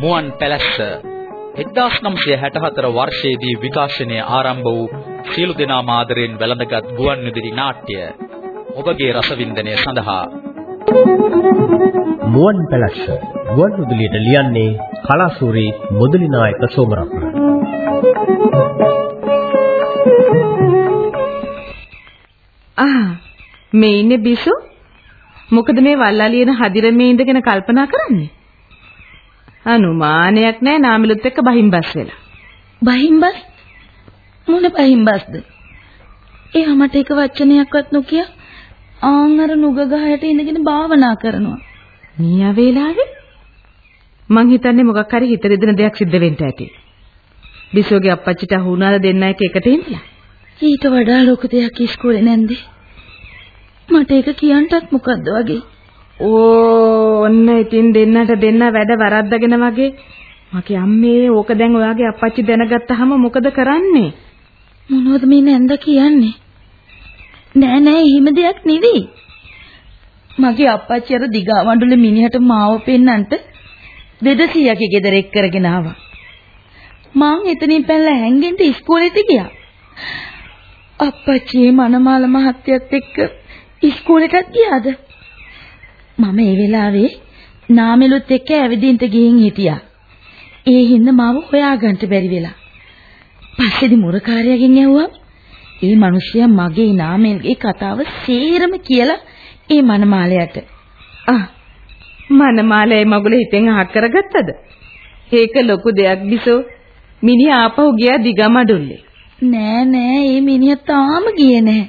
මුවන් පැලැස්ස 1964 වර්ෂයේදී විකාශනය ආරම්භ වූ සියලු දෙනා මාදරෙන් වැළඳගත් ගුවන් විදුලි නාට්‍ය ඔබගේ රසවින්දනය සඳහා මුවන් පැලැස්ස ගුවන් විදුලියට ලියන්නේ කලාසූරි මුදලි නායක සෝමරත්න. ආ මේ ඉන්නේ බිසු මොකද මේ වල්ලාලියන හදිරමේ ඉඳගෙන කල්පනා කරන්නේ? අනුමානයක් නැහැ නාමිලුත් එක්ක බහිම්බස් වෙලා. බහිම්බස්? මොන බහිම්බස්ද? එයා මට එක වචනයක්වත් නොකිය ආන් අර නුග ගහයට ඉඳගෙන භාවනා කරනවා. මීයා වේලාවේ? මං හිතන්නේ මොකක් හරි හිත රිදෙන දෙයක් සිද්ධ වෙන්න ඇති. බිසෝගේ අප්පච්චිට අහු වුණාද දෙන්න එක එකට ඉඳලා. ඊට වඩා ලොකු දෙයක් ඉස්කෝලේ නැන්දේ. මට ඒක කියන්නටත් මොකද්ද වගේ. ඕ ඔන්න ඉතින් දෙන්නට දෙන්න වැඩ වරද්දගෙන වගේ. මගේ අම්මේ ඕක දැන් ඔයාගේ අප්පච්චි දැනගත්තාම මොකද කරන්නේ? මොනවද මේ නැන්ද කියන්නේ? නෑ නෑ එහෙම දෙයක් නෙවෙයි. මගේ අප්පච්චි අර දිගා වඬුලේ මිනිහට මාව පෙන්නන්ට දෙදසියගේ ගෙදර එක් කරගෙන ආවා. මං එතනින් පැනලා හැංගෙන්න ඉස්කෝලේට ගියා. අප්පච්චි මනමාල මහත්තයත් එක්ක ඉස්කෝලේටත් ගියාද? මම ඒ වෙලාවේ නාමෙලුත් එක්ක ඇවිදින්න ගිහින් හිටියා. ඒ හින්දා මාව හොයාගන්න බැරි වෙලා. පස්සේදි මුරකාරයාගෙන් ඇහුවා ඒ මිනිහයා මගේ නාමෙල්ගේ කතාව සේරම කියලා ඒ මනමාලයට. ආ මනමාලේ මගුල හිතෙන් අහක් කරගත්තද? ඒක ලොකු දෙයක් බිසෝ. මිනිහා ආපහු ගියා දිගමඩුල්ලේ. නෑ නෑ මේ මිනිහා තාම ගියේ නෑ.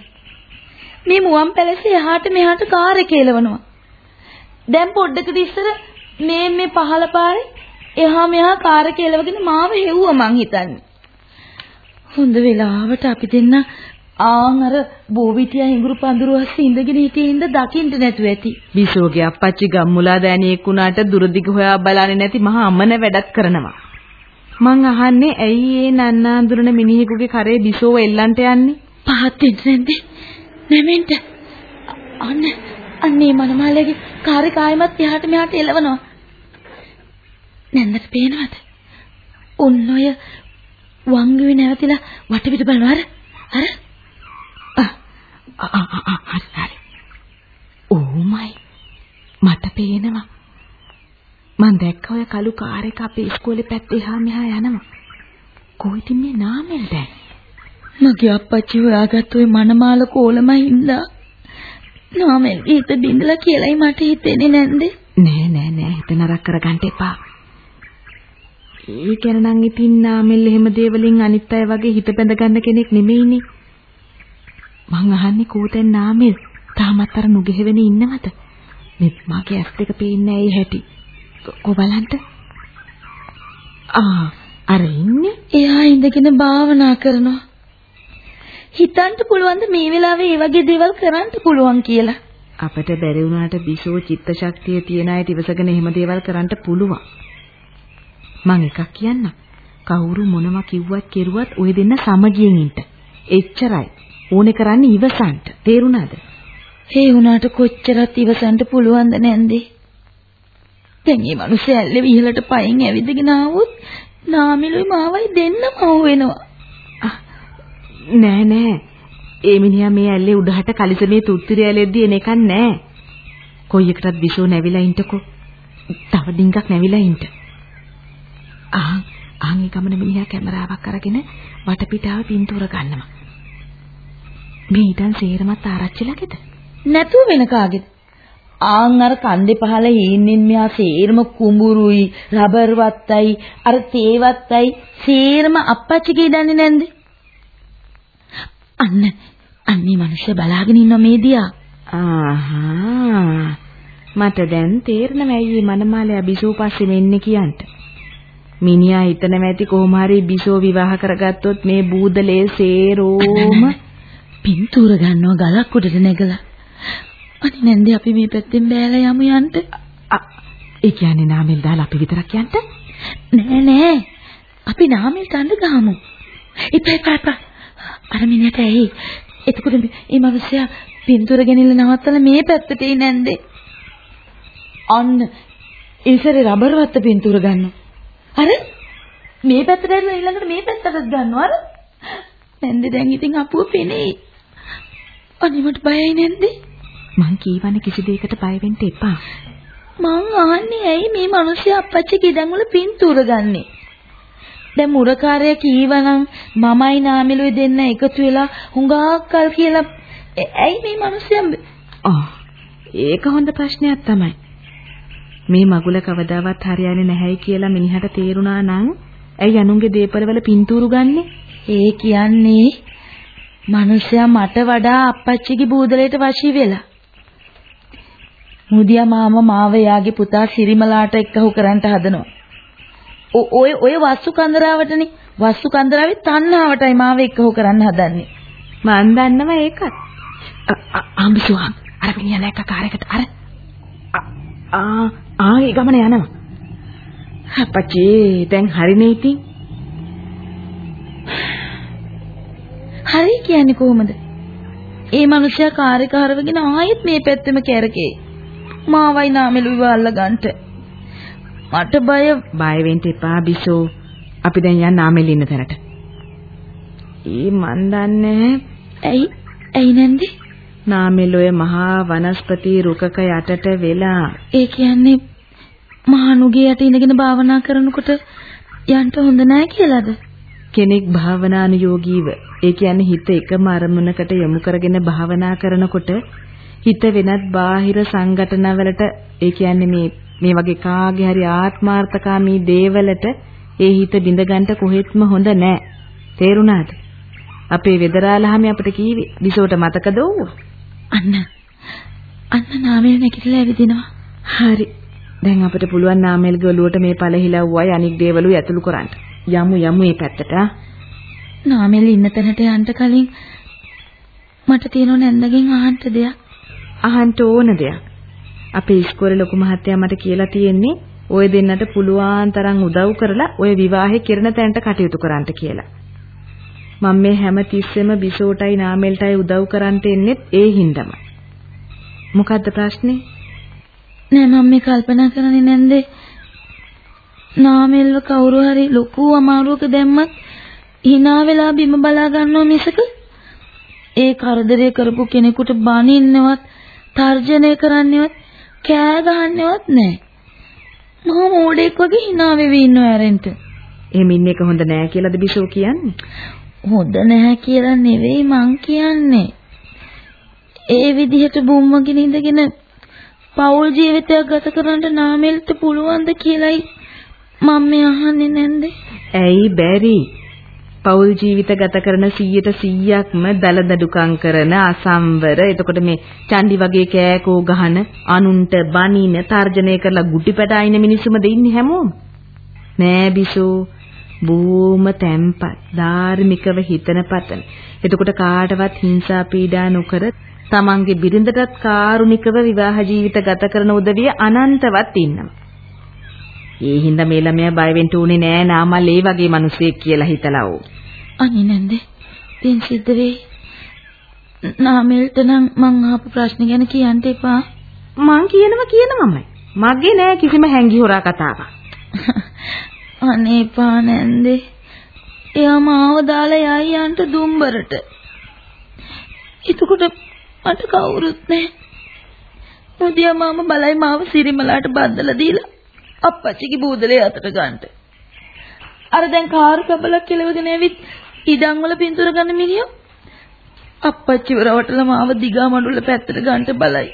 මේ මුවන් පැලසේ එහාට මෙහාට කාර් එක එලවනවා. දැන් පොඩ්ඩකට ඉස්සර මේ මේ පහළ පාරේ එහා මෙහා කාර් එක එලවගෙන මාව හෙව්වා මං හිතන්නේ. හොඳ වෙලාවට අපි දෙන්න ආන් අර බෝවිටියා හිඟුරු පඳුරු අස්සේ ඉඳගෙන හිටියේ ඉඳ දකින්න නැතුව ඇති. බිසෝගේ අප්පච්චි ගම්මුලා දෑනියෙක් වුණාට දුරදිග හොයා බලන්නේ නැති මහා අමන වැඩක් කරනවා. මං අහන්නේ ඇයි ඒ නන්නා අඳුරන මිනිහෙකුගේ කරේ බිසෝව එල්ලන්ට යන්නේ? පහත් වෙන්නේ නැමෙන්න. අන්න අන්නේ මනමාලගේ කාර්ය කායමත් එහාට මෙහාට එලවනවා. නැන්දට පේනවද? ඔන්න ඔය වංගුවේ නැවතිලා වටපිට බලනවා අර අර හරි හරි. ඕ මයි. මට පේනවා. මං දැක්ක ඔය කළු කාර් එක අපේ ඉස්කෝලේ පැත්තේ එහා මෙහා යනවා. කොයිද මේ නාමෙල් දැන්? මගේ අප්පච්චි හොයාගත්ත ඔය මනමාල කෝලමයි හින්දා නාමෙල් ඊට බින්දලා කියලායි මට හිතෙන්නේ නැන්ද? නෑ නෑ නෑ හිත නරක කරගන්න එපා. ඒ කියන්නේ නම් ඉතින් නාමෙල් එහෙම දේවලින් අනිත් අය වගේ හිත බැඳ ගන්න කෙනෙක් නෙමෙයිනේ. මං අහන්නේ කෝතෙන් නාමෙල් තාමත් අර නුගෙහෙවෙනේ ඉන්නවද? මේ මගේ ඇස් දෙක පේන්නේ ඇයි හැටි? කො බලන්න. ආ අර ඉන්නේ එයා ඉඳගෙන භාවනා කරනවා. හිතන්න පුළුවන්ද මේ වෙලාවේ මේ වගේ දේවල් කරන්න පුළුවන් කියලා? අපිට බැරි වුණාට බිසෝ චිත්ත ශක්තිය තියන අයට ඉවසගෙන එහෙම දේවල් කරන්න පුළුවන්. මං එකක් කියන්නම්. කවුරු මොනවා කිව්වත් කෙරුවත් ওই දෙන්න සමගියෙන් ඉන්න. එච්චරයි. ඕනේ කරන්නේ ඉවසන්න. තේරුණාද? ඒ වුණාට කොච්චරත් ඉවසන්න පුළුවන්ද නැන්දේ? දැන් මේ මිනිස්සු ඇල්ලේ ඉහළට පයින් ඇවිදගෙන ආවොත් නාමිලුයි මාවයි දෙන්නම අහු වෙනවා. නෑ නෑ. ඒ මිනිහා මේ ඇල්ලේ උඩහට කලිසමේ තුත්තිරිය ඇලෙද්දී එන එකක් නෑ. කොයි එකටත් විෂෝ නැවිලා ඉන්නකෝ. තව ඩිංගක් නැවිලා ඉන්න. ආ ආන් ගමන මිනිහා කැමරාවක් අරගෙන වටපිටාව පින්තූර ගන්නවා. මේ ඉතින් සේරමත් ආරච්චිලගෙද? නැතුව වෙන කාගේද? ආන් අර කන්දේ පහල හීන්නින් මෙහා සේරම කුඹුරුයි රබර් වත්තයි අර තේ වත්තයි සේරම අප්පච්චිගේ දන්නේ නැන්ද? අන්න අන්නේ මිනිස්සු බලාගෙන ඉන්න මේ දියා. ආහා මට දැන් තේරෙනවා ඇයි මනමාලයා බිසෝ පස්සේ වෙන්නේ කියන්ට. මිනිහා හිතනවා ඇති කොහොම හරි බිසෝ විවාහ කරගත්තොත් මේ බූදලේ සේරෝම පින්තූර ගන්නවා ගලක් උඩට නැගලා. අනේ නැන්දේ අපි මේ පැත්තෙන් බෑලා යමු යන්න. ඒ කියන්නේ නාමල් දාලා අපි විතරක් යන්න? නෑ නෑ. අපි නාමල් තන්න ගහමු. ඉපේ පාපා. අර මිනිහට ඇහි. එතකොට මේ මිනිස්සයා පින්තූර ගෙනිල්ල නවත්තලා මේ පැත්තට එයි නැන්දේ. අන්න ඉසරේ රබර් වත්ත පින්තූර ගන්නවා. අර මේ පැත්තට ඇරලා ඊළඟට මේ පැත්තටත් ගන්නවා අර. නැන්දේ දැන් ඉතින් අපුව පෙනේ. අනිමට බයයි නැන්දේ. මං කීවන කිසි දෙයකට බය වෙන්න එපා. මං අහන්නේ ඇයි මේ මිනිස්සු අප්පච්චි ගෙඩන් වල පින්තූර ගන්නෙ? දැන් මුරකාරයා කීවනම් මමයි නාමිලුයි දෙන්න එකතු වෙලා හුඟක් කල් කියලා ඇයි මේ මිනිස්සු ආ ඒක හොඳ ප්‍රශ්නයක් තමයි. මේ මගුල කවදාවත් හරියන්නේ නැහැයි කියලා මිනිහට තේරුණා නම් ඇයි අනුන්ගේ දේපළවල පින්තූරු ගන්නෙ? ඒ කියන්නේ මිනිස්සයා මට වඩා අප්පච්චිගේ බූදලයට වශී වෙලා. මුදියා මාමා මාව යාගේ පුතා සිරිමලාට එක්කහු කරන්න හදනවා. ඔය ඔය වස්තු කන්දරාවටනේ වස්තු කන්දරාවේ තණ්හාවටයි මාව එක්කහු කරන්න හදන්නේ. මන් දන්නවා ඒකත්. ආම්බිසුවා අර මිනිහා නැක්ක කාරයකට අර ආ ආ ඒ ගමන යනවා. අපච්චි දැන් හරිනේ ඉතින්. හරි කියන්නේ කොහොමද? ඒ මිනිහා කාර්යක හරවගෙන ආයෙත් මේ පැත්තෙම කැරකේ. මාවයි නාමෙලුව අල්ලගන්ට. මට බය බය වෙන්න එපා බිසෝ. අපි දැන් යන්න නාමෙලි ඉන්න තැනට. ඒ මන් දන්නේ ඇයි ඇයි නැන්දේ? නාමෙලොය මහා වනස්පති රුකක යටට වෙලා ඒ කියන්නේ මහනුගේ යට ඉඳගෙන භාවනා කරනකොට යන්න හොඳ නැහැ කියලාද? කෙනෙක් භාවනානුයෝගීව ඒ කියන්නේ හිත එකම අරමුණකට යොමු කරගෙන භාවනා කරනකොට හිත වෙනත් බාහිර සංගතනවලට ඒ කියන්නේ මේ මේ වගේ කාගේ හරි ආත්මార్థකාමී දේවලට ඒ හිත බිඳගන්න කොහෙත්ම හොඳ නෑ. තේරුණාද? අපේ වෙදරාලහම අපිට කීවේ විසෝට මතකද ඌ අන්න. අන්න නාමල් නැගිටලා ඇවිදිනවා. හරි. දැන් අපිට පුළුවන් නාමල්ගේ ඔළුවට මේ පළහිලව්වයි අනික් දේවලුයි ඇතුළු කරන්න. යමු යමු මේ පැත්තට නාමල් ඉන්න තැනට යන්න කලින් මට තියෙනව නැන්දගෙන් අහන්න දෙයක්. අහන්න ඕන දෙයක්. අපේ ඉස්කෝලේ ලොකු මහත්තයා මට කියලා තියෙන්නේ ඔය දෙන්නට පුළුවන් තරම් උදව් කරලා ඔය විවාහේ කිරණ තැනට කටයුතු කරන්න කියලා. මම මේ හැම තිස්සෙම බිසෝටයි නාමෙල්ටයි උදව් කරන්නට එන්නේ ඒ හින්දාමයි. මොකද්ද ප්‍රශ්නේ? නෑ මම මේ කල්පනා කරන්නේ නැන්දේ නාමෙල්ව කවුරු හරි ලොකු අමාරුවක දැම්මත් hina වෙලා බිම බලා ගන්නව මිසක ඒ කරදරය කරපු කෙනෙකුට බනින්නවත් තර්ජනය කරන්නේවත් කෑ ගහන්නේවත් නැහැ. මම මෝඩෙක් වගේ hina වෙවි ඉන්නව ඇරෙන්ට. එහෙම ඉන්න එක හොඳ නෑ කියලාද බිසෝ කියන්නේ? හොඳ නැහැ කියලා නෙවෙයි මං කියන්නේ. ඒ විදිහට බුම්මගෙන ඉඳගෙන පෞල් ජීවිතයක් ගත කරන්න නාමෙල්ට පුළුවන්ද කියලයි මම අහන්නේ නැන්ද? ඇයි බැරි? පෞල් ජීවිත ගත කරන 100ට 100ක්ම දලදඩුකම් කරන අසම්වර. එතකොට මේ චණ්ඩි වගේ කෑකෝ ගහන අනුන්ට බනින තර්ජනය කරලා ගුටි පැට අයින මිනිස්සුමද ඉන්නේ හැමෝම? නෑ බිසෝ. බොහොම තැම්පත් ධාර්මිකව හිතන පතන. එතකොට කාටවත් හිංසා පීඩා නොකර තමන්ගේ බිරිඳටත් කාරුණිකව විවාහ ජීවිත ගත කරන උදවිය අනන්තවත් ඉන්නවා. ඒ හින්දා මේ ළමයා බය වෙන්න උනේ නෑ නාමල් ඒ වගේ මිනිසෙක් කියලා හිතලා ඕ. අනේ නැන්ද? තින් සිද්ධ වෙයි. නාමල්ට නම් මං අහපු ප්‍රශ්න ගැන කියන්න එපා. මං කියනවා කියනමමයි. මගේ නෑ කිසිම හැංගි හොරා කතාවක්. අනේ එපා නැන්දේ. එයා මාව දාලා යයි යන්ට දුම්බරට. එතකොට මට කවුරුත් නැහැ. මුදියා මාම බලයි මාව සිරිමලාට බද්දලා දීලා අප්පච්චිගේ බූදලේ අතට ගන්නට. අර දැන් කාර් කබලක් කෙලවගෙන ඇවිත් ඉඩම් වල පින්තූර ගන්න මිනිහා අප්පච්චිව රවටලා මාව දිගා මඩුල්ල පැත්තට ගන්නට බලයි.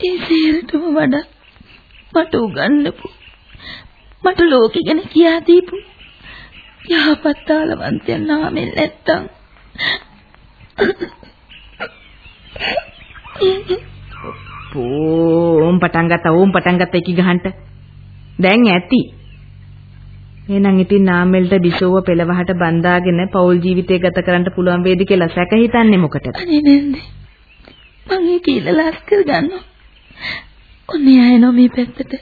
ඒ සේරටම වඩා මට උගන්වපු මට ලෝකෙ ගැන කියා දීපු යහපත් තාලවන්තයන් නාමෙන් නැත්තම් ඕම් පටන් ගත්තා ඕම් පටන් ගත්තා එකි ගහන්න. දැන් ඇති. එහෙනම් ඉතින් නාමෙල්ට බිසෝව පෙළවහට බඳාගෙන පෞල් ජීවිතය ගත කරන්න පුළුවන් වේද කියලා සැක හිතන්නේ මොකටද? අනේ නේද? මම ඒක ඉලලාස් කර ගන්නවා. ඔන්නේ ආයෙනෝ මේ පැත්තට.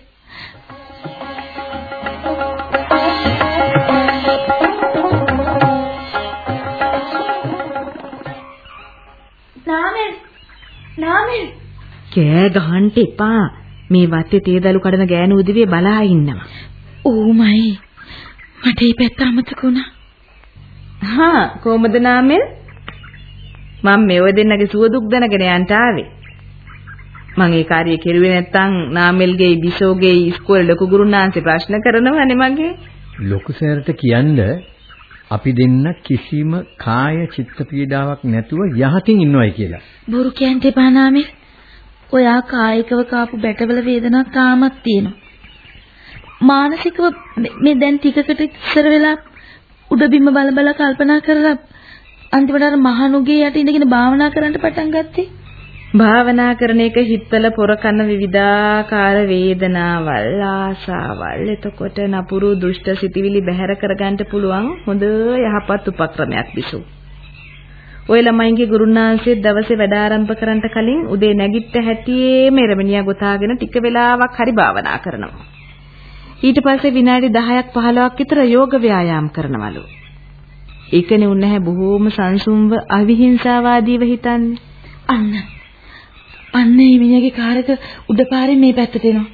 නාමල් කෑ ගහන්න එපා. මේ වත්තේ තේදලු කඩන ගෑනු උදවිය බලා ඉන්නවා. ඕමයි. මට මේ පැත්ත අමතක වුණා. හා කොහමද නාමල්? මම මෙව දෙන්නගේ සුව දුක් දැනගෙන යන්ට ආවේ. මම ඒ කාර්යය කෙරුවේ නැත්තම් නාමල්ගේ බිසෝගේ ඉස්කෝලේ ලොකු ගුරුනාන්සේ ප්‍රශ්න කරනවනේ මගේ. ලොකු සෑරට කියන්න අපි දෙන්න කිසිම කාය චිත්ත පීඩාවක් නැතුව යහතින් ඉන්නවයි කියලා. බොරු කියන්න එපා නාමල්. ඔයා කායිකව කාපු බැටවල වේදනාවක් තාමත් තියෙනවා. මානසිකව මේ දැන් ටිකකට ඉස්සර වෙලා උඩ බිම බල බල කල්පනා කරලා අන්තිමට අර මහනුගේ යට ඉඳගෙන භාවනා කරන්න පටන් ගත්තේ. භාවනා කරන එක හිතවල පොර කන විවිධාකාර වේදනාවල් ආසාවල් එතකොට නපුරු දුෂ්ට සිතිවිලි බැහැර කරගන්න පුළුවන් හොඳ යහපත් උපක්‍රමයක් විසු. ඔය ළමයින්ගේ ගුරුනාන්සේ දවසේ වැඩ ආරම්භ කරන්න කලින් උදේ නැගිට හැටියේම එරමිනියා ගොතාගෙන ටික වෙලාවක් හරි භාවනා කරනවා. ඊට පස්සේ විනාඩි 10ක් 15ක් විතර යෝග ව්‍යායාම් කරනවලු. ඒකනේ උන්නේ බොහෝම සංසුම්ව අවිහිංසාවාදීව හිතන්නේ. අන්න. අන්න මේ මිනිහගේ කාර් එක උඩ පාරේ මේ පැත්තට එනවා.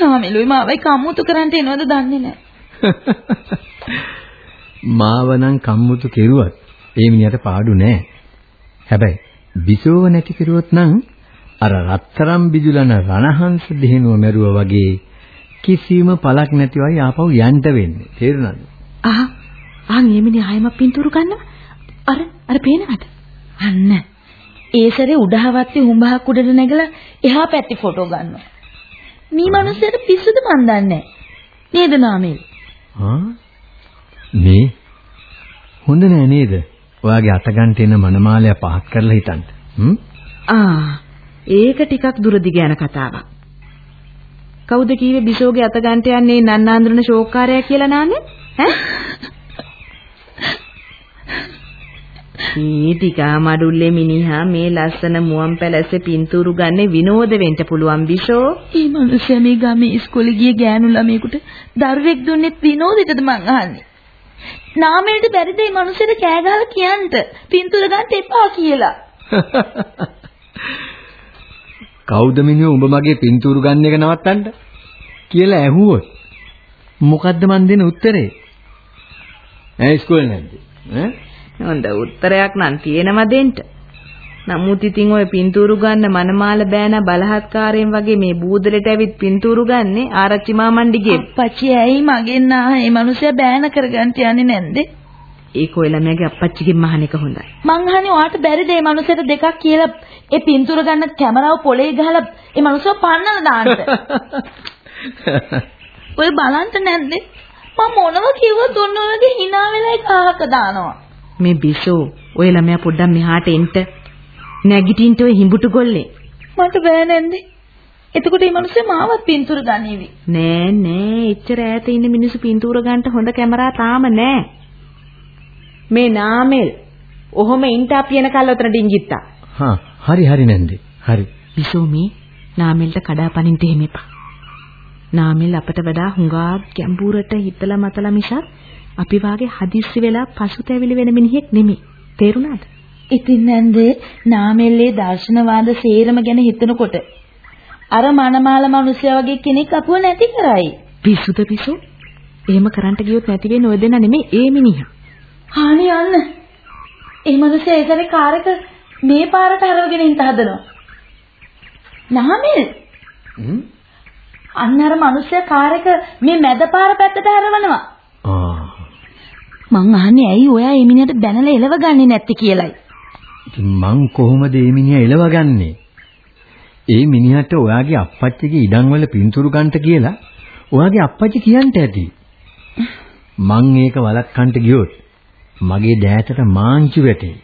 නාමෙලුයි මාවයි කම්මුතු කරන්න එනවද දන්නේ නැහැ. මාව නම් කම්මුතු කෙරුවත් ඒ මිනිහට පාඩු නෑ. හැබැයි බිසෝව නැති කෙරුවොත් නම් අර රත්තරම් බිජුලන රණහංශ දෙහිනුව මැරුවා වගේ කිසිම පළක් නැතිවයි ආපහු යන්න වෙන්නේ. තේරුණාද? ආ ආන් එමිනේ ආයම පින්තූරු ගන්නවා. අර අර පේනවද? අන්න. ඒ සැරේ උඩහවත්තේ හුඹහක් උඩට නැගලා එහා පැත්තේ ෆොටෝ ගන්නවා. මේ මිනිස්සුන්ට පිස්සුද මන් දන්නේ නේද නාමල්? ආ මේ හොඳ නෑ නේද? ඔයාගේ අතගන්ට එන මනමාලය පහත් කරලා හිතන්න. හ්ම්? ආ ඒක ටිකක් දුරදිග යන කතාවක්. කවුද කීවේ බිසෝගේ අත ගන්නට යන්නේ නන්නාඳුන ශෝකාරයා කියලා නාන්නේ? ඈ? මේ ටිකා මඩුල්ලේ මිනිහා මේ ලස්සන මුවන් පැලැස්සේ පින්තූරු ගන්නේ විනෝද වෙන්න පුළුවන් බිෂෝ. මේ මිනිස්සයා මේ ගමේ ඉස්කෝලේ ගිය ගෑනු ළමයෙකුට දරුවෙක් දුන්නෙත් විනෝදෙටද මං අහන්නේ. නාමයට බැරිද මේ මිනිස්සුන්ට කෑ ගහලා කියන්න පින්තූර ගන්න එපා කියලා. කවුද මිනිහෝ උඹ මගේ පින්තූරු ගන්න එක නවත්තන්න? කියලා ඇහුවොත් මොකද්ද මන් දෙන උත්තරේ? ඈ ඉස්කෝලේ නැද්ද? ඈ? හොඳ උත්තරයක් නම් තියෙනවා දෙන්න. නමුත් ඉතින් ඔය පින්තූරු ගන්න මනමාල බෑන බලහත්කාරයෙන් වගේ මේ බූදලට ඇවිත් පින්තූරු ගන්නේ ආරච්චි මාමණ්ඩිගේ අප්පච්චි ඇයි මගෙන් ආ මේ මිනිස්සයා බෑන කරගන්න යන්නේ නැන්ද? ඒක ඔය ළමයාගේ අප්පච්චිගෙන් මහන එක හොඳයි. මං අහන්නේ ඔයාට බැරිද මේ මිනිස්සට දෙකක් කියලා ඒ පින්තූර ගන්න කැමරාව පොලේ ගහලා ඒ මිනිස්සව පන්නලා දාන්න. ඔය බලන්න නැද්ද? මම මොනව කිව්වොත් ඔන්න ඔයගේ hina වෙලා ඒක අහක දානවා. මේ බිසෝ ඔය ළමයා පොඩ්ඩක් මෙහාට එන්න. නැගිටින්න ඔය හිඹුටු ගොල්ලේ. මට බෑ නැන්ද? එතකොට මේ මිනිස්සු මාවත් පින්තූර ගන්නේවි. නෑ නෑ එච්චර ඈත ඉන්න මිනිස්සු පින්තූර ගන්නට හොඳ කැමරා තාම නෑ. මේ නාමල් ඔහොම ඉන්ට අපි එනකල් උතන ඩිංගිත්තා. හා හරි හරි නැන්දේ හරි බිසෝ මේ නාමල්ට කඩාපනින්න එහෙම එපා. නාමල් අපට වඩා හුඟා ගැඹුරට හිතලා මතලා මිසක් අපි වාගේ හදිස්සි වෙලා පසුතැවිලි වෙන මිනිහෙක් නෙමෙයි. තේරුණාද? ඉතින් නැන්දේ නාමෙල්ලේ දර්ශනවාද සේරම ගැන හිතනකොට අර මනමාල මිනිසයා වගේ කෙනෙක් අපුව නැති කරයි. පිස්සුද පිස්සු? එහෙම කරන්න ගියොත් නැති වෙන්නේ ඔය දෙන්න නෙමෙයි ඒ මිනිහා. හානි යන්න. ඒ මිනිස්සේ ඒතරේ කාරක මේ පාරට හරවගෙන ඉන්න හදනවා. නාමල් අන්න අර මිනිස්සේ කාරක මේ මැද පාර පැත්තට හරවනවා. ආ මං අහන්නේ ඇයි ඔයා මේ මිනිහට බැනලා එලව ගන්නේ නැත්තේ කියලයි. ඉතින් මං කොහොමද මේ මිනිහා එලවගන්නේ ඒ මිනිහට ඔයාගේ අප්පච්චිගේ ඉඩම් වල පින්තූරු ගන්නට කියලා ඔයාගේ අප්පච්චි කියන්ට ඇති මං ඒක වළක්වන්න ගියොත් මගේ දෑතට මාංචු වැටේ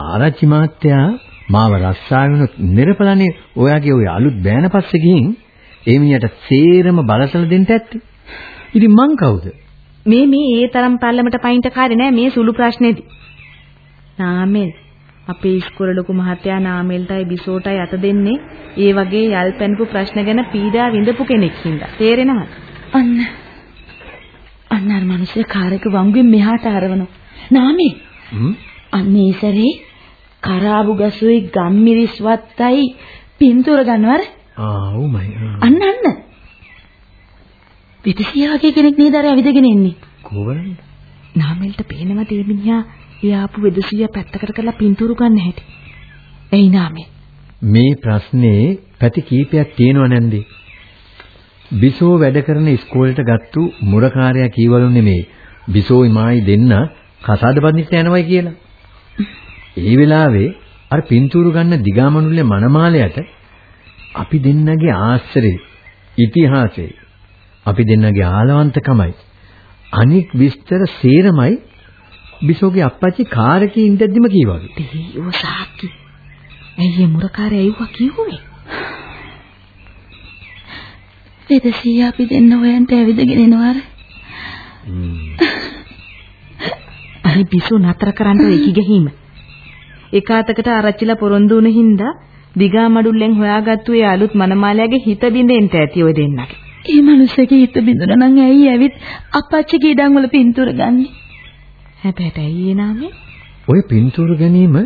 ආරච්චි මාත්‍යා මාව රස්සාවෙනුත් නිරපලනේ ඔයාගේ ওই අලුත් බෑන පස්සේ ගිහින් ඒ මිනිහට සේරම බලසල දෙන්න ඇත්තේ. ඉතින් මං කවුද? මේ මේ ඒ තරම් පල්ලමට පයින්ට කාරේ නෑ මේ සුළු ප්‍රශ්නේදී. නාමල් අපේ ඉස්කෝලේ ලොකු මහත්තයා නාමල්ටයි බිසෝටයි අත දෙන්නේ ඒ වගේ යල් පැනපු ප්‍රශ්න ගැන පීඩා විඳපු කෙනෙක් හින්දා. තේරෙනවද? අන්න අන්න අර මිනිස්සේ කාරක වංගුවෙන් මෙහාට හරවනවා. නාමේ හ්ම්? අන්න ඒ සැරේ කරාබු ගසුයි ගම්මිරිස් වත්තයි පින්තූර ගන්නවර ආ උමයි. අන්න අන්න. පිටිසියා වගේ කෙනෙක් නේද අර ඇවිදගෙන ඉන්නේ. කොවරන්නේ? නාමල්ට පේනවා ඒ මිනිහා එයාපු වෙදසිය පැත්තකට කරලා පින්තූරු ගන්න හැටි. එයි නාමේ. මේ ප්‍රශ්නේ පැති කීපයක් තියෙනව නැන්දේ. බිසෝ වැඩ කරන ඉස්කෝලේට ගත්තු මුරකාරයා කීවලු නෙමේ. බිසෝයි මායි දෙන්න කසාද බඳින්න යනවයි කියලා. ඒ වෙලාවේ අර පින්තූරු ගන්න දිගාමනුල්ලේ මනමාලයට අපි දෙන්නගේ ආශ්‍රේ ඉතිහාසයේ අපි දෙන්නගේ ආලවන්තකමයි අනික් විස්තර සේරමයි බිසෝගේ අප්පච්චි කාර් එකේ ඉඳද්දිම කීවලු. දෙහිව සාක්කි. ඇයි මුරකාරය ඇයුවා කිව්වේ? වෙදසියා අපි දෙන්න හොයන්ට ඇවිදගෙන එනවාර. අනේ බිසෝ නතර කරන්න ඒකි ගහීම. එකාතකට ආරච්චිලා පොරොන්දු වුණ හින්දා දිගා මඩුල්ලෙන් හොයාගත්තු ඒ අලුත් මනමාලයාගේ හිත බින්දෙන්න ඇති ඔය දෙන්නගේ. ඒ මිනිස්සගේ හිත බිඳුනා නම් ඇයි ඇවිත් අපච්චිගේ ඉඩම් වල පින්තූර ගන්නේ? හැබැයි ඇයි ඒ නාමේ? ඔය පින්තූරු ගැනීම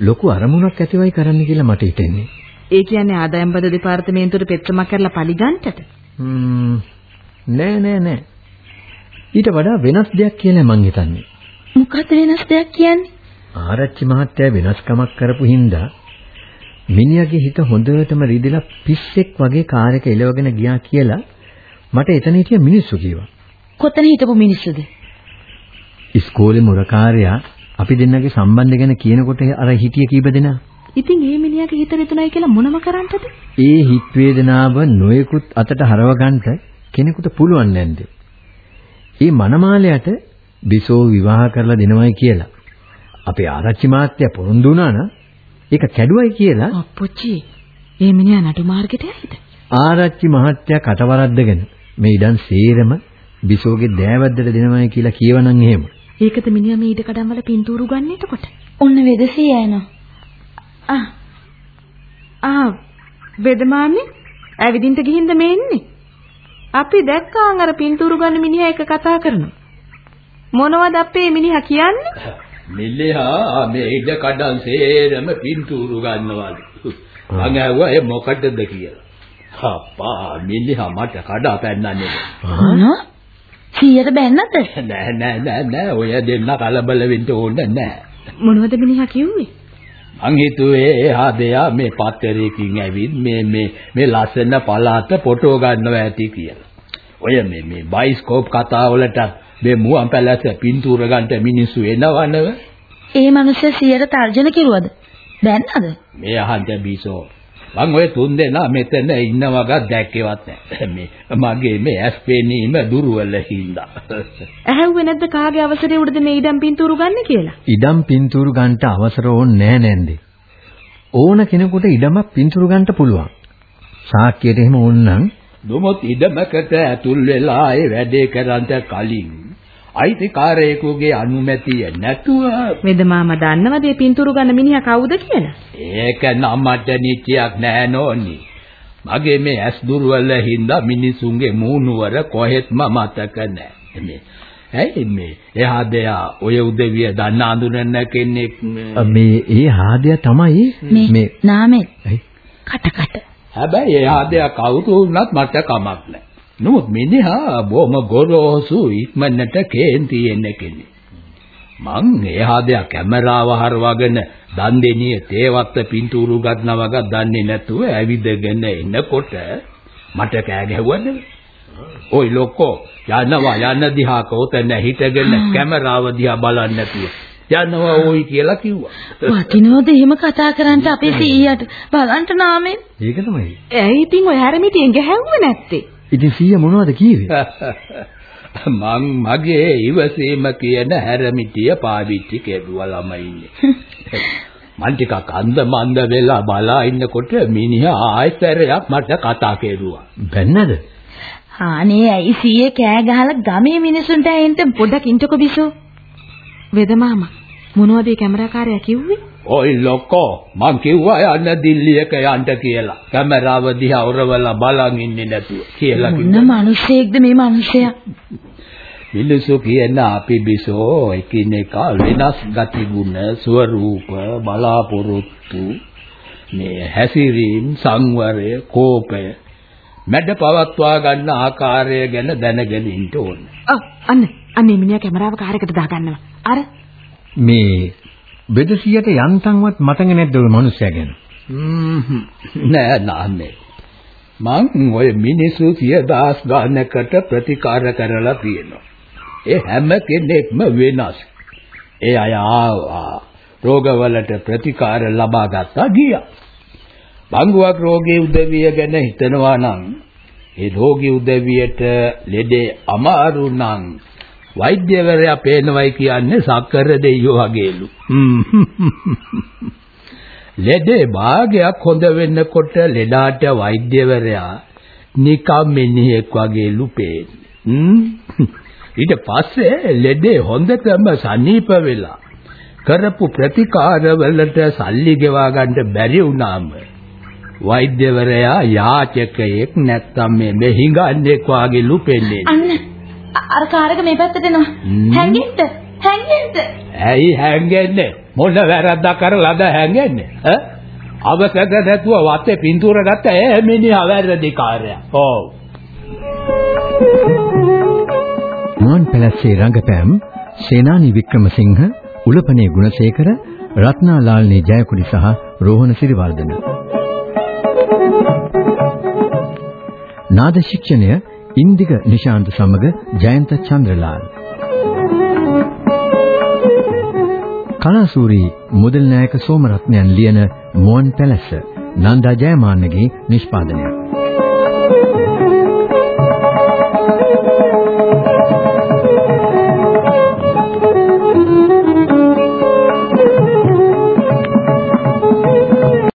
ලොකු අරමුණක් ඇතිවයි කරන්න කියලා මට හිතෙන්නේ. ඒ කියන්නේ ආදායම් බද දෙපාර්තමේන්තුවට පෙත්‍රමක් කරලා පරිගන්ටද? ම්ම් නෑ නෑ නෑ. ඊට වඩා වෙනස් දෙයක් කියලා මං හිතන්නේ. මොකද වෙනස් දෙයක් කියන්නේ? ආරච්චි මහත්තයා වෙනස්කමක් කරපු හින්දා මිනිහාගේ හිත හොඳටම රිදෙලා පිස්සෙක් වගේ කාර් එක එලවගෙන ගියා කියලා මට එතන හිටිය මිනිස්සු කිව්වා. කොතන හිටපු මිනිස්සුද? ඉස්කෝලේ මුරකාරයා අපි දෙන්නගේ සම්බන්ධ ගැන කියනකොට අර හිටිය කීප දෙනා. ඉතින් ඒ මිනිහාගේ හිත රිතුණයි කියලා මොනම කරන්නද? ඒ හිත් වේදනාව නොයෙකුත් අතට හරව ගන්නට කෙනෙකුට පුළුවන් නැන්ද? ඒ මනමාලයට බිසෝ විවාහ කරලා දෙනවයි කියලා. අපේ ආරච්චි මාත්‍යා පොරොන්දු වුණා නම් ඒක කැඩුවයි කියලා අප්පොච්චි ඒ මිනිහා නටු මාර්ගෙට ඇයිද? ආරච්චි මහත්තයා කටවරද්දගෙන මේ ඉඩම් සේරම බිසෝගේ දෑවැද්දට දෙනවයි කියලා කියවනම් එහෙම. ඒකද මිනිහා මේ ඉඩ කඩම් වල පින්තූරු ගන්න එතකොට. ඔන්න වෙදසියා එනවා. ආ ආ බෙදමාන්නේ ඇවිදින්ට ගිහින්ද මේ එන්නේ? අපි දැක්කාන් අර පින්තූරු ගන්න මිනිහා එක කතා කරනවා. මොනවද අපේ මිනිහා කියන්නේ? මිල්ලෙහා මේ ඉඩ කඩන් සේරම පින්තූරු ගන්නවලු. මං ඇහුවා ඒ මොකටද කියලා. අප්පා මිල්ලෙහා මට කඩා පැන්නන්නේ. මොනවා? සීයට බැන්නද? නෑ නෑ නෑ නෑ ඔය දෙන්න කලබල වෙන්න ඕන නෑ. මොනවද මිනිහා කිව්වේ? මං හිතුවේ එහා දෙයා මේ පත්තරයකින් ඇවිත් මේ මේ මේ ලස්සන පළාත ෆොටෝ ගන්නවා ඇති කියලා. ඔය මේ මේ බයිස්කෝප් කතා වලට මේ මුවන් පැලැස්ස පින්තූර ගන්නට මිනිස්සු එනවනව. ඒ මිනිස්සු සීයට තර්ජන කිරුවද? බැන්නද? මේ අහන්න බීසෝ. මං ඔය තුන් දෙනා මෙතන ඉන්නවග දැක්කේවත් නැහැ. මේ මගේ මේ ඇස් පෙනීම දුර්වල හින්දා. ඇහැව්වේ නැද්ද කාගේ අවසරේ උඩද මේ ඉඩම් පින්තූරු ගන්න කියලා? ඉඩම් පින්තූරු ගන්නට අවසර ඕනේ නෑ නැන්දේ. ඕන කෙනෙකුට ඉඩමක් පින්තූරු ගන්නට පුළුවන්. සාක්කියට එහෙම ඕනනම් දුමොත් ඉඩමකට ඇතුල් වෙලා ඒ වැඩේ කරන්ට කලින් අයිතිකාරයෙකුගේ අනුමැතිය නැතුව මෙද මාමා දන්නවද මේ පින්තූරු ගන්න මිනිහා කවුද කියලා? ඒක නමට නිච්චයක් නෑ නෝනි. මගේ මේ ඇස් දුර්වල හින්දා මිනිසුන්ගේ මූණුවර කොහෙත්ම මතක නෑ. මේ ඇයි මේ එහා දෙයා ඔය උදවිය දන්න අඳුරන කෙනෙක් මේ ඒ ආදයා තමයි මේ නාමේ ඇයි? කට කට. හැබැයි එහා දෙයා කවුරු වුණත් මට කමක් නෑ. නමුත් මිනිහා බොම ගොරෝසු ඉක්මනට කේන්ති එන්න කෙනෙක්. මං එහා දෙයා කැමරාව හරවගෙන දන් දෙනිය තේවත්ත පින්තූරු ගන්නවග දන්නේ නැතුව ඇවිදගෙන එනකොට මට කෑ ගැහුවද? ඔයි ලොකෝ යනවා යන්න දිහා කෝතන හිටගෙන කැමරාව දිහා බලන්නේ නැතුව යනවා ඕයි කියලා කිව්වා. වටිනවද එහෙම කතා කරන්න අපේ සීයට බලන්න නාමෙන් ඒක තමයි. ඇයි ඉතින් ඔය හැරමිටියෙන් ගැහැව්වේ නැත්තේ? ඉතින් සීයා මොනවද කිව්වේ? මං මගේ ඉවසීම කියන හැරමිටිය පාවිච්චි කෙරුවා ළමයිනේ. මං ටිකක් අන්ද මන්ද වෙලා බලා ඉන්නකොට මිනිහා ආයතරයක් මට කතා කෙරුවා. බැන්නද? අනේ ඇයි සීයේ කෑ ගහලා ගමේ මිනිසුන්ට ඇහෙන්න පොඩ්ඩක් ඉන්ටකෝ බිසෝ. වෙද මාමා මොනවද මේ කැමරාකාරයා කිව්වේ? ඔයි ලොකෝ මං කිව්වා යන්න දිල්ලියක යන්න කියලා. කැමරාව දිහා ඔරවලා බලන් ඉන්නේ නැතුව කියලා මොන කිව්වා. මිනිසෙක්ද මේ මිනිසයා? මිනිසු කියන අපි බිසෝ එකිනෙකා වෙනස් ගතිගුණ ස්වරූප බලාපොරොත්තු මේ හැසිරීම් සංවරය කෝපය මැඩ පවත්වා ගන්න ආකාරය ගැන දැනගෙන ඉන්න ඕන. ඔව් අන්න අන්න මිනිහා කැමරාව කාරයකට දාගන්නවා. අර මේ බෙදසියට යන්තම්වත් මතක නැද්ද ඔය මිනිස්සයා ගැන? නෑ නාන්නේ. මං ඔය මිනිස්සු සිය දහස් ගානකට ප්‍රතිකාර කරලා තියෙනවා. ඒ හැම කෙනෙක්ම වෙනස්. ඒ අය ආවා රෝගවලට ප්‍රතිකාර ලබා ගත්තා ගියා. බංගුවක් රෝගී උදවිය ගැන හිතනවා නම් ඒ රෝගී උදවියට ලෙඩේ අමාරු නම් වෛද්‍යවරයා පේනවයි කියන්නේ සක්කර දෙයියෝ වගේලු. ලෙඩේ භාගයක් හොඳ වෙන්නකොට ලෙඩාට වෛද්‍යවරයා නිකම් මිනිහෙක් වගේලු පේන්නේ. ඊට පස්සේ ලෙඩේ හොඳටම සනීප වෙලා කරපු ප්‍රතිකාරවලට සල්ලි ගෙවා ගන්න බැරි වුණාම වෛද්‍යවරයා යාචකයෙක් නැත්තම් මේ මෙහිඟන්නේක් වාගේලු පෙන්නේ. අන්න අර කාරක මේ පැත්තට එනවා. හැංගෙන්න හැංගෙන්න. ඇයි හැංගෙන්නේ? මොන වැරද්දක් කරලාද හැංගෙන්නේ? ඈ? අවසද නැතුව වත්තේ පින්තූර ගත්ත ඒ මිනිහා වැරදිකාරයා. ඔව්. මුවන් පැලස්සේ රංගපෑම් සේනානි වික්‍රමසිංහ උලපනේ ගුණසේකර රත්නාලාල්නී ජයකුඩි සහ රෝහණ සිරිවර්ධන නාද ශික්ෂණය ඉන්දික නිශාන්ත සමග ජයන්ත චන්ද්‍රලාල්. කලාසූරි මුදල් නායක සෝමරත්නයන් ලියන මුවන් පැලස්ස නන්දා ජයමාන්නගේ නිෂ්පාදනය.